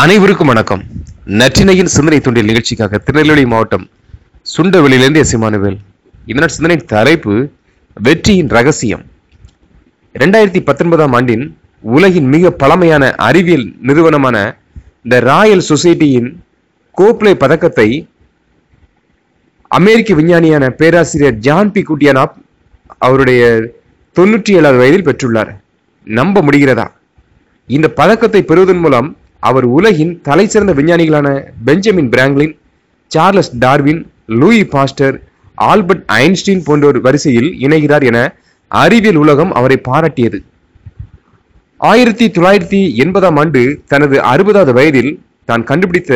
அனைவருக்கும் வணக்கம். நற்றினையின் சிந்தனை தூண்டியல் நிகழ்ச்சிக்காக திருநெல்வேலி மாவட்டம் சுண்டவெளியிலிருந்து எஸ். இமானுவேல். சிந்தனை தலைப்பு வெற்றியின் ரகசியம். ரெண்டாயிரத்தி பத்தொன்பதாம் ஆண்டின் உலகின் மிக பழமையான அறிவியல் நிறுவனமான த ராயல் சொசைட்டியின் கோப்ளே பதக்கத்தை அமெரிக்க விஞ்ஞானியான பேராசிரியர் ஜான் பி. குட்டியானாப் அவருடைய தொண்ணூற்றி ஏழாவது வயதில் பெற்றுள்ளார். நம்ப முடிகிறதா? இந்த பதக்கத்தை பெறுவதன் மூலம் அவர் உலகின் தலைசிறந்த விஞ்ஞானிகளான Benjamin Franklin Charles Darwin Louis Pasteur Albert Einstein போன்றோர் வரிசையில் இணைகிறார் என அறிவியல் உலகம் அவரை பாராட்டியது. ஆயிரத்தி தொள்ளாயிரத்தி எண்பதாம் ஆண்டு தனது அறுபதாவது வயதில் தான் கண்டுபிடித்த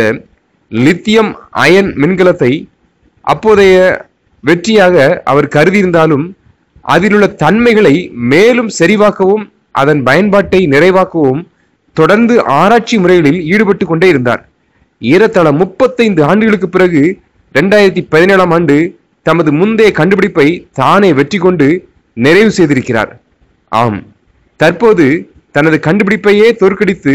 லித்தியம் அயன் மின்கலத்தை அப்போதைய வெற்றியாக அவர் கருதியிருந்தாலும் அதிலுள்ள தன்மைகளை மேலும் செறிவாக்கவும் அதன் பயன்பாட்டை நிறைவாக்கவும் தொடர்ந்து ஆராய்ச்சி முறைகளில் ஈடுபட்டு கொண்டே இருந்தார். ஏறத்தாழ முப்பத்தைந்து ஆண்டுகளுக்கு பிறகு இரண்டாயிரத்தி பதினேழாம் ஆண்டு தமது முந்தைய கண்டுபிடிப்பை தானே வெற்றி கொண்டு நிறைவு செய்திருக்கிறார். ஆம் தற்போது தனது கண்டுபிடிப்பையே தோற்கடித்து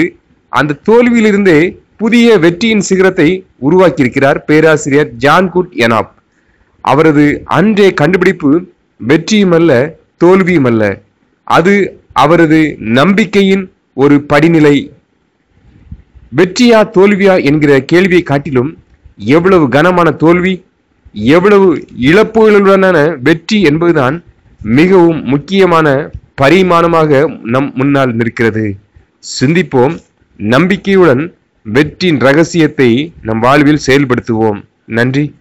அந்த தோல்வியிலிருந்தே புதிய வெற்றியின் சிகரத்தை உருவாக்கியிருக்கிறார் பேராசிரியர் ஜான் குட் எனாப். அவரது அன்றைய கண்டுபிடிப்பு வெற்றியுமல்ல தோல்வியுமல்ல. அது அவரது நம்பிக்கையின் ஒரு படிநிலை. வெற்றியா தோல்வியா என்கிற கேள்வியை காட்டிலும் எவ்வளவு கனமான தோல்வி எவ்வளவு இழப்புகளுடனான வெற்றி என்பதுதான் மிகவும் முக்கியமான பரிமாணமாக நம் முன்னால் நிற்கிறது. சிந்திப்போம் நம்பிக்கையுடன் வெற்றியின் ரகசியத்தை நம் வாழ்வில் செயல்படுத்துவோம். நன்றி.